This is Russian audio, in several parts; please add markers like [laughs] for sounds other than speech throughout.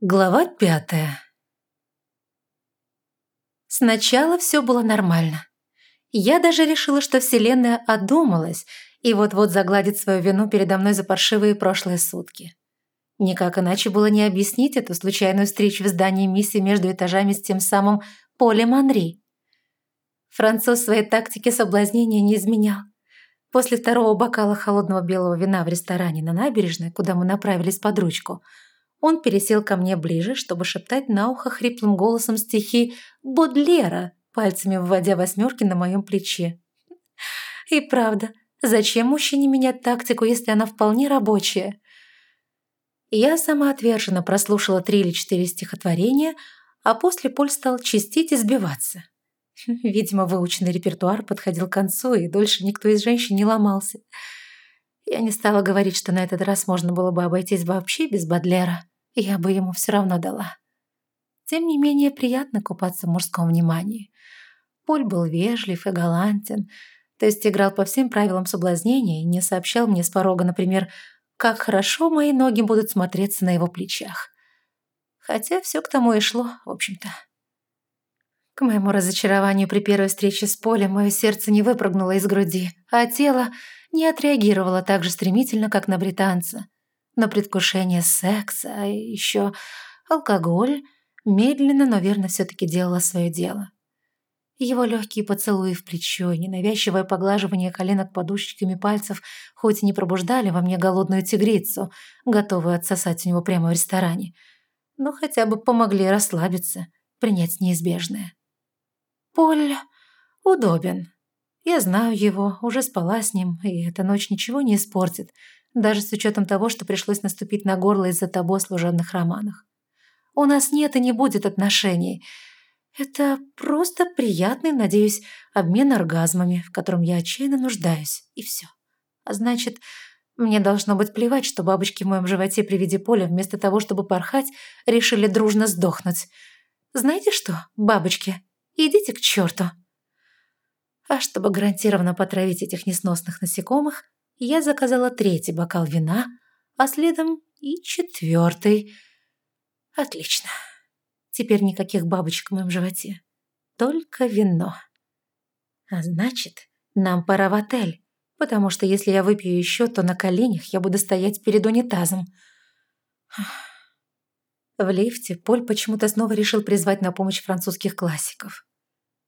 Глава пятая Сначала все было нормально. Я даже решила, что Вселенная одумалась и вот-вот загладит свою вину передо мной за паршивые прошлые сутки. Никак иначе было не объяснить эту случайную встречу в здании миссии между этажами с тем самым Полем Анри. Француз своей тактики соблазнения не изменял. После второго бокала холодного белого вина в ресторане на набережной, куда мы направились под ручку – он пересел ко мне ближе, чтобы шептать на ухо хриплым голосом стихи Бодлера, пальцами вводя восьмерки на моем плече. И правда, зачем мужчине менять тактику, если она вполне рабочая? Я сама отверженно прослушала три или четыре стихотворения, а после Поль стал чистить и сбиваться. [laughs] Видимо, выученный репертуар подходил к концу, и дольше никто из женщин не ломался. Я не стала говорить, что на этот раз можно было бы обойтись вообще без Бадлера я бы ему все равно дала. Тем не менее, приятно купаться в мужском внимании. Поль был вежлив и галантен, то есть играл по всем правилам соблазнения и не сообщал мне с порога, например, как хорошо мои ноги будут смотреться на его плечах. Хотя все к тому и шло, в общем-то. К моему разочарованию при первой встрече с Полем мое сердце не выпрыгнуло из груди, а тело не отреагировало так же стремительно, как на британца на предвкушение секса, а еще алкоголь медленно, но верно все-таки делала свое дело. Его легкие поцелуи в плечо ненавязчивое поглаживание коленок подушечками пальцев хоть и не пробуждали во мне голодную тигрицу, готовую отсосать у него прямо в ресторане, но хотя бы помогли расслабиться, принять неизбежное. Поль удобен. Я знаю его, уже спала с ним, и эта ночь ничего не испортит — даже с учетом того, что пришлось наступить на горло из-за того о служебных романах. У нас нет и не будет отношений. Это просто приятный, надеюсь, обмен оргазмами, в котором я отчаянно нуждаюсь, и все. А значит, мне должно быть плевать, что бабочки в моем животе при виде поля вместо того, чтобы порхать, решили дружно сдохнуть. Знаете что, бабочки, идите к черту. А чтобы гарантированно потравить этих несносных насекомых, я заказала третий бокал вина, а следом и четвертый. Отлично. Теперь никаких бабочек в моем животе. Только вино. А значит, нам пора в отель, потому что если я выпью еще, то на коленях я буду стоять перед унитазом. В лифте Поль почему-то снова решил призвать на помощь французских классиков.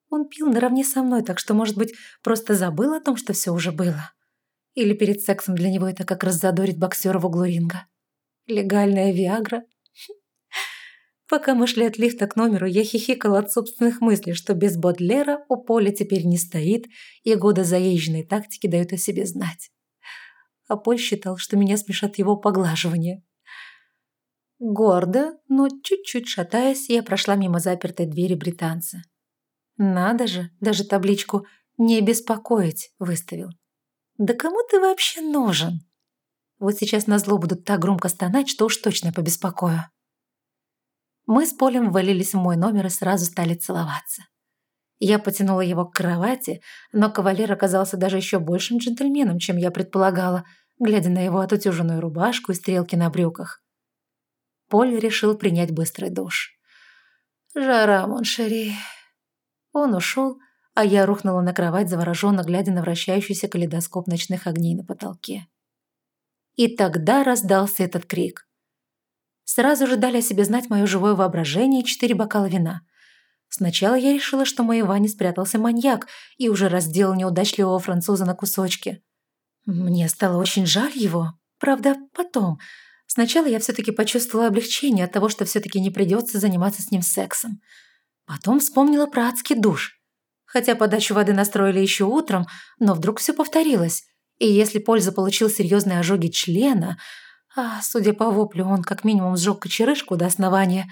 Он пил наравне со мной, так что, может быть, просто забыл о том, что все уже было. Или перед сексом для него это как раз задорит боксера в углу ринга. Легальная Виагра. [laughs] Пока мы шли от лифта к номеру, я хихикала от собственных мыслей, что без Бодлера у Поля теперь не стоит, и годы заезженной тактики дают о себе знать. А Поль считал, что меня смешат его поглаживания. Гордо, но чуть-чуть шатаясь, я прошла мимо запертой двери британца. Надо же, даже табличку «Не беспокоить» выставил. Да кому ты вообще нужен? Вот сейчас на зло будут так громко стонать, что уж точно побеспокою. Мы с Полем ввалились в мой номер и сразу стали целоваться. Я потянула его к кровати, но кавалер оказался даже еще большим джентльменом, чем я предполагала, глядя на его отутюженную рубашку и стрелки на брюках. Поль решил принять быстрый душ. «Жара, моншери». Он ушел, а я рухнула на кровать, завороженно глядя на вращающийся калейдоскоп ночных огней на потолке. И тогда раздался этот крик. Сразу же дали о себе знать мое живое воображение и четыре бокала вина. Сначала я решила, что в моей ванне спрятался маньяк и уже разделал неудачливого француза на кусочки. Мне стало очень жаль его. Правда, потом. Сначала я все-таки почувствовала облегчение от того, что все-таки не придется заниматься с ним сексом. Потом вспомнила про адский душ хотя подачу воды настроили еще утром, но вдруг все повторилось. И если Польза получил серьезные ожоги члена, а, судя по воплю, он как минимум сжег кочерышку до основания,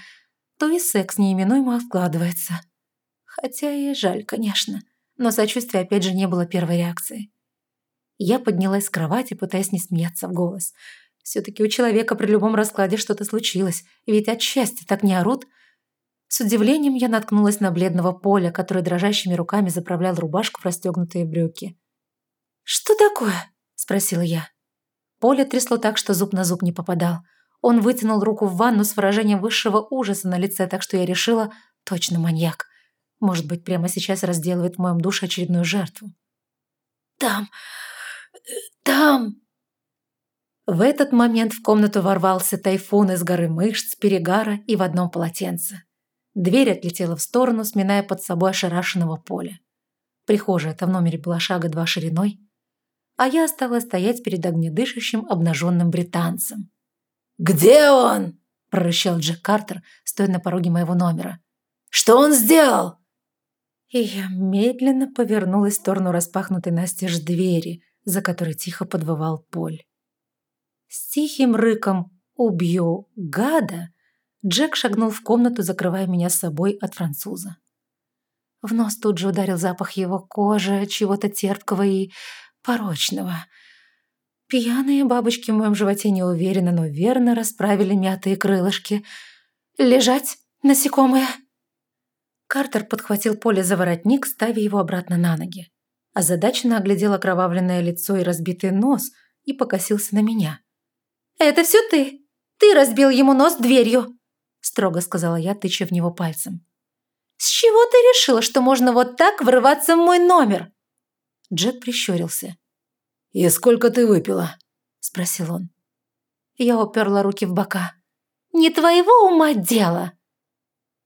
то и секс неименуемо откладывается. Хотя и жаль, конечно, но сочувствия опять же не было первой реакции. Я поднялась с кровати, пытаясь не смеяться в голос. Все-таки у человека при любом раскладе что-то случилось, ведь от счастья так не орут – с удивлением я наткнулась на бледного Поля, который дрожащими руками заправлял рубашку в расстегнутые брюки. «Что такое?» – спросила я. Поля трясло так, что зуб на зуб не попадал. Он вытянул руку в ванну с выражением высшего ужаса на лице, так что я решила, точно маньяк. Может быть, прямо сейчас разделывает в моем душе очередную жертву. «Там! Там!» В этот момент в комнату ворвался тайфун из горы мышц, перегара и в одном полотенце. Дверь отлетела в сторону, сминая под собой ошарашенного поля. Прихожая-то в номере была шага два шириной, а я осталась стоять перед огнедышащим обнаженным британцем. «Где он?» – прорычал Джек Картер, стоя на пороге моего номера. «Что он сделал?» И я медленно повернулась в сторону распахнутой настежь двери, за которой тихо подвывал Поль. С тихим рыком «Убью гада!» Джек шагнул в комнату, закрывая меня с собой от француза. В нос тут же ударил запах его кожи, чего-то терпкого и порочного. Пьяные бабочки в моем животе неуверенно, но верно расправили мятые крылышки. «Лежать, насекомые!» Картер подхватил Поле за воротник, ставя его обратно на ноги. Озадаченно оглядел окровавленное лицо и разбитый нос и покосился на меня. «Это все ты! Ты разбил ему нос дверью!» Строго сказала я, тыча в него пальцем. «С чего ты решила, что можно вот так врываться в мой номер?» Джек прищурился. «И сколько ты выпила?» – спросил он. Я уперла руки в бока. «Не твоего ума дело!»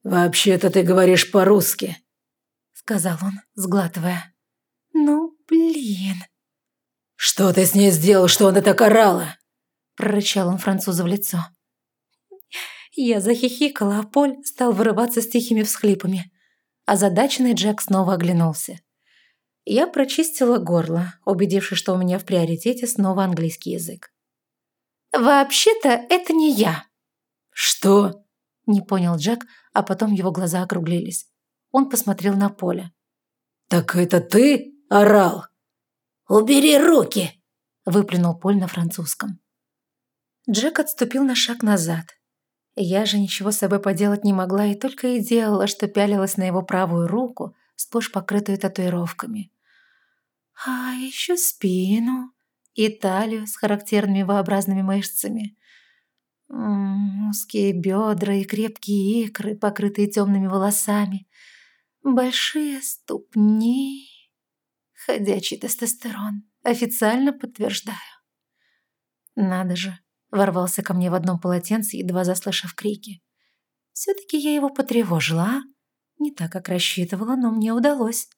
«Вообще-то ты говоришь по-русски», – сказал он, сглатывая. «Ну, блин». «Что ты с ней сделал, что она так орала?» – прорычал он французу в лицо. Я захихикала, а Поль стал вырываться с тихими всхлипами. Озадаченный Джек снова оглянулся. Я прочистила горло, убедившись, что у меня в приоритете снова английский язык. «Вообще-то это не я». «Что?» – не понял Джек, а потом его глаза округлились. Он посмотрел на Поля. «Так это ты орал?» «Убери руки!» – выплюнул Поль на французском. Джек отступил на шаг назад, я же ничего с собой поделать не могла и только и делала, что пялилась на его правую руку, сплошь покрытую татуировками. А еще спину и талию с характерными V-образными мышцами. М -м, узкие бедра и крепкие икры, покрытые темными волосами. Большие ступни. Ходячий тестостерон. Официально подтверждаю. Надо же, Ворвался ко мне в одном полотенце, едва заслышав крики. Все-таки я его потревожила, а? Не так, как рассчитывала, но мне удалось.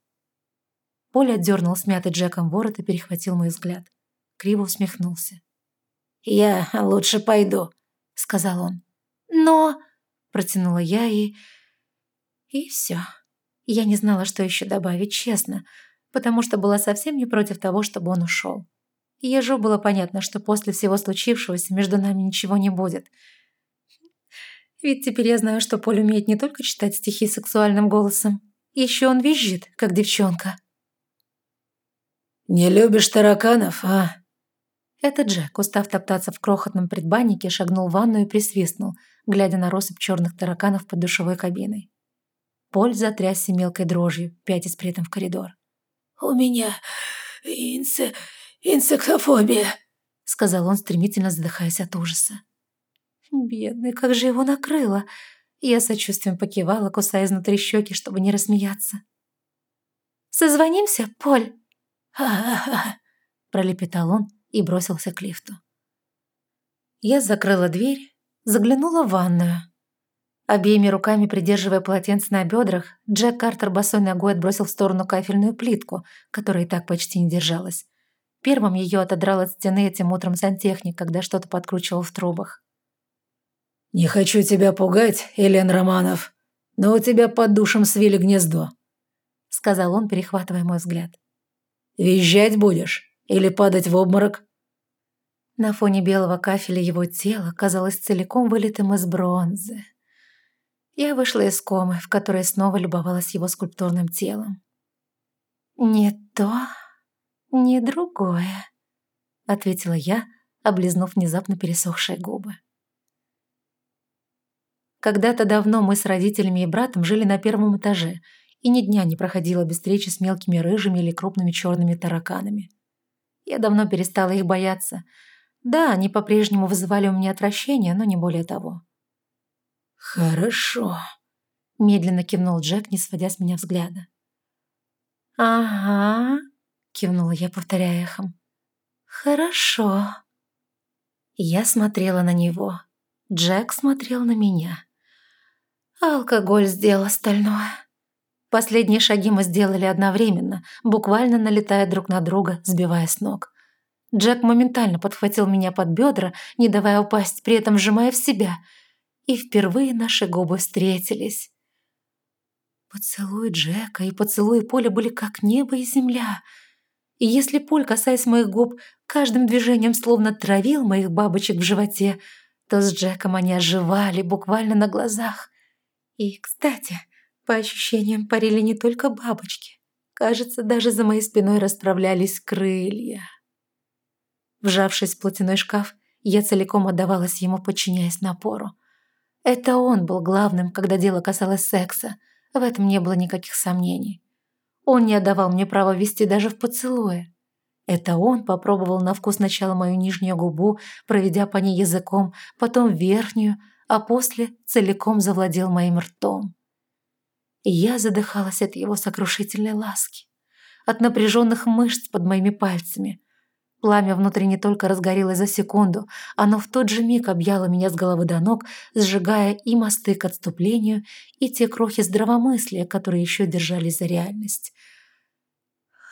Поля отдернул смятый Джеком ворот и перехватил мой взгляд. Криво усмехнулся. «Я лучше пойду», — сказал он. «Но...» — протянула я и... И все. Я не знала, что еще добавить, честно, потому что была совсем не против того, чтобы он ушел. Ежу было понятно, что после всего случившегося между нами ничего не будет. Ведь теперь я знаю, что Поль умеет не только читать стихи сексуальным голосом, еще он визжит, как девчонка. «Не любишь тараканов, а?» Это Джек, устав топтаться в крохотном предбаннике, шагнул в ванну и присвистнул, глядя на россыпь черных тараканов под душевой кабиной. Поль затрясся мелкой дрожью, пятясь при этом в коридор. «У меня инсе... «Инсектофобия», — сказал он, стремительно задыхаясь от ужаса. «Бедный, как же его накрыло!» Я сочувствием покивала, кусая изнутри щеки, чтобы не рассмеяться. «Созвонимся, Поль?» «Ха-ха-ха», [laughs] — пролепетал он и бросился к лифту. Я закрыла дверь, заглянула в ванную. Обеими руками придерживая полотенце на бедрах, Джек Картер босой ногой отбросил в сторону кафельную плитку, которая и так почти не держалась. Первым ее отодрал от стены этим утром сантехник, когда что-то подкручивал в трубах. «Не хочу тебя пугать, Елен Романов, но у тебя под душем свили гнездо», — сказал он, перехватывая мой взгляд. «Визжать будешь или падать в обморок?» На фоне белого кафеля его тело казалось целиком вылитым из бронзы. Я вышла из комы, в которой снова любовалась его скульптурным телом. «Не то...» «Не другое», — ответила я, облизнув внезапно пересохшие губы. Когда-то давно мы с родителями и братом жили на первом этаже, и ни дня не проходило без встречи с мелкими рыжими или крупными черными тараканами. Я давно перестала их бояться, Да, они по-прежнему вызывали у меня отвращение, но не более того. «Хорошо», — медленно кивнул Джек, не сводя с меня взгляда. «Ага», — кивнула я, повторяя эхом. «Хорошо». Я смотрела на него. Джек смотрел на меня. Алкоголь сделал остальное. Последние шаги мы сделали одновременно, буквально налетая друг на друга, сбивая с ног. Джек моментально подхватил меня под бедра, не давая упасть, при этом сжимая в себя. И впервые наши губы встретились. Поцелуй Джека и поцелуй Поля были как небо и земля. И если Поль, касаясь моих губ, каждым движением словно травил моих бабочек в животе, то с Джеком они оживали буквально на глазах. И, кстати, по ощущениям парили не только бабочки. Кажется, даже за моей спиной расправлялись крылья. Вжавшись в платяной шкаф, я целиком отдавалась ему, подчиняясь напору. Это он был главным, когда дело касалось секса. В этом не было никаких сомнений. Он не отдавал мне права вести даже в поцелуе. Это он попробовал на вкус сначала мою нижнюю губу, проведя по ней языком, потом верхнюю, а после целиком завладел моим ртом. Я задыхалась от его сокрушительной ласки, от напряженных мышц под моими пальцами. Пламя внутри не только разгорелось за секунду, оно в тот же миг объяло меня с головы до ног, сжигая и мосты к отступлению, и те крохи здравомыслия, которые еще держались за реальность.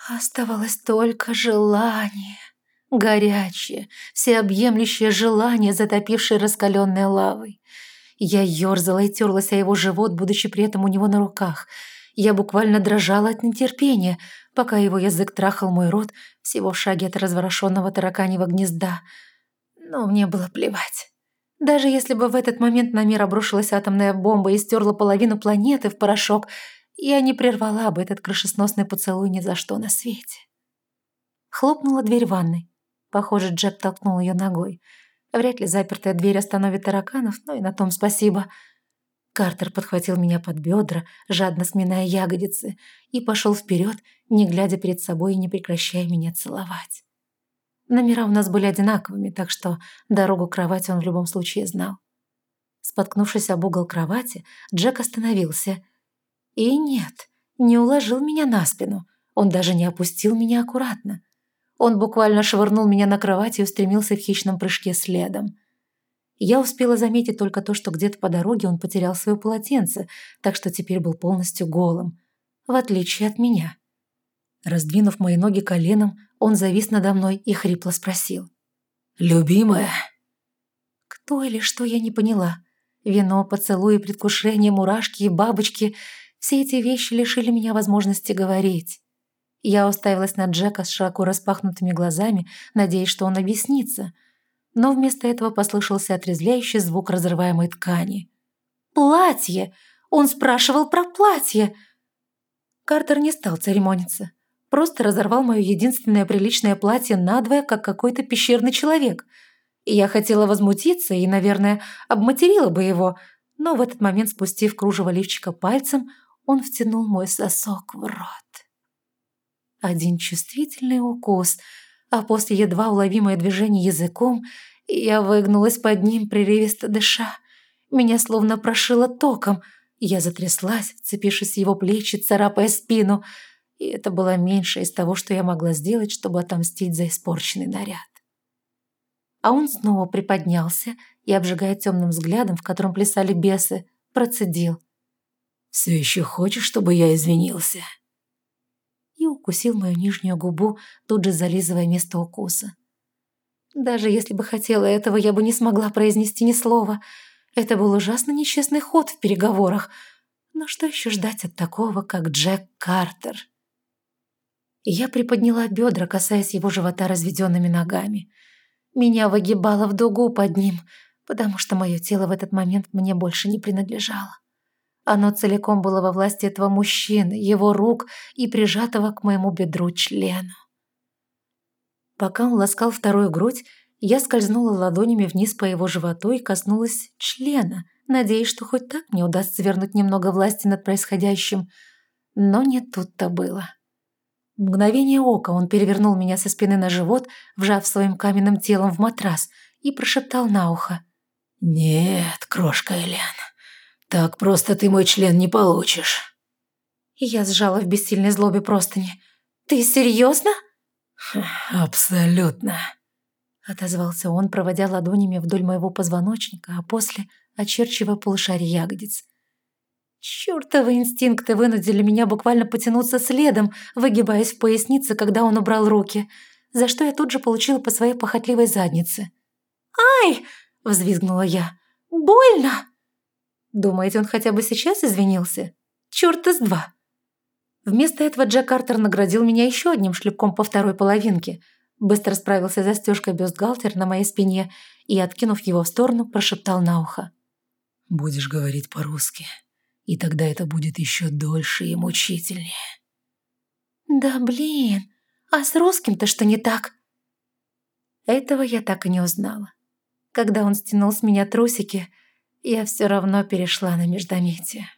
Оставалось только желание. Горячее, всеобъемлющее желание, затопившее раскаленной лавой. Я ерзала и терлась о его живот, будучи при этом у него на руках. Я буквально дрожала от нетерпения, пока его язык трахал мой рот всего в шаге от разворошенного тараканьего гнезда. Но мне было плевать. Даже если бы в этот момент на мир обрушилась атомная бомба и стерла половину планеты в порошок, я не прервала бы этот крышесносный поцелуй ни за что на свете. Хлопнула дверь ванной. Похоже, Джек толкнул ее ногой. Вряд ли запертая дверь остановит тараканов, но и на том спасибо. Картер подхватил меня под бедра, жадно сминая ягодицы, и пошел вперед, не глядя перед собой и не прекращая меня целовать. Номера у нас были одинаковыми, так что дорогу к кровати он в любом случае знал. Споткнувшись об угол кровати, Джек остановился. И нет, не уложил меня на спину. Он даже не опустил меня аккуратно. Он буквально швырнул меня на кровать и устремился в хищном прыжке следом. Я успела заметить только то, что где-то по дороге он потерял свое полотенце, так что теперь был полностью голым, в отличие от меня. Раздвинув мои ноги коленом, он завис надо мной и хрипло спросил. «Любимая?» Кто или что я не поняла. Вино, поцелуи, предвкушение, мурашки и бабочки – все эти вещи лишили меня возможности говорить. Я уставилась на Джека с широко распахнутыми глазами, надеясь, что он объяснится. Но вместо этого послышался отрезвляющий звук разрываемой ткани. «Платье! Он спрашивал про платье!» Картер не стал церемониться. Просто разорвал мое единственное приличное платье надвое, как какой-то пещерный человек. И я хотела возмутиться и, наверное, обматерила бы его, но в этот момент, спустив кружево лифчика пальцем, он втянул мой сосок в рот. Один чувствительный укус, а после едва уловимое движение языком, я выгнулась под ним, прерывисто дыша. Меня словно прошило током. Я затряслась, вцепившись в его плечи, царапая спину. И это было меньше из того, что я могла сделать, чтобы отомстить за испорченный наряд. А он снова приподнялся и, обжигая темным взглядом, в котором плясали бесы, процедил. «Все еще хочешь, чтобы я извинился?» И укусил мою нижнюю губу, тут же зализывая место укуса. Даже если бы хотела этого, я бы не смогла произнести ни слова. Это был ужасно нечестный ход в переговорах. Но что еще ждать от такого, как Джек Картер? Я приподняла бедра, касаясь его живота разведенными ногами. Меня выгибало в дугу под ним, потому что мое тело в этот момент мне больше не принадлежало. Оно целиком было во власти этого мужчины, его рук и прижатого к моему бедру члену. Пока он ласкал вторую грудь, я скользнула ладонями вниз по его животу и коснулась члена, надеясь, что хоть так мне удастся вернуть немного власти над происходящим. Но не тут-то было. В мгновение ока он перевернул меня со спины на живот, вжав своим каменным телом в матрас, и прошептал на ухо. «Нет, крошка Элен, так просто ты мой член не получишь». Я сжала в бессильной злобе простыни. «Ты серьезно?» «Абсолютно», — отозвался он, проводя ладонями вдоль моего позвоночника, а после очерчивая полушарие ягодиц. Чёртовы инстинкты вынудили меня буквально потянуться следом, выгибаясь в пояснице, когда он убрал руки, за что я тут же получила по своей похотливой заднице. «Ай!» – взвизгнула я. «Больно!» Думаете, он хотя бы сейчас извинился? Чёрт из два! Вместо этого Джек Картер наградил меня еще одним шлепком по второй половинке, быстро справился с застежкой бюстгальтер на моей спине и, откинув его в сторону, прошептал на ухо. «Будешь говорить по-русски, и тогда это будет еще дольше и мучительнее». «Да блин, а с русским-то что не так?» Этого я так и не узнала. Когда он стянул с меня трусики, я все равно перешла на междометие.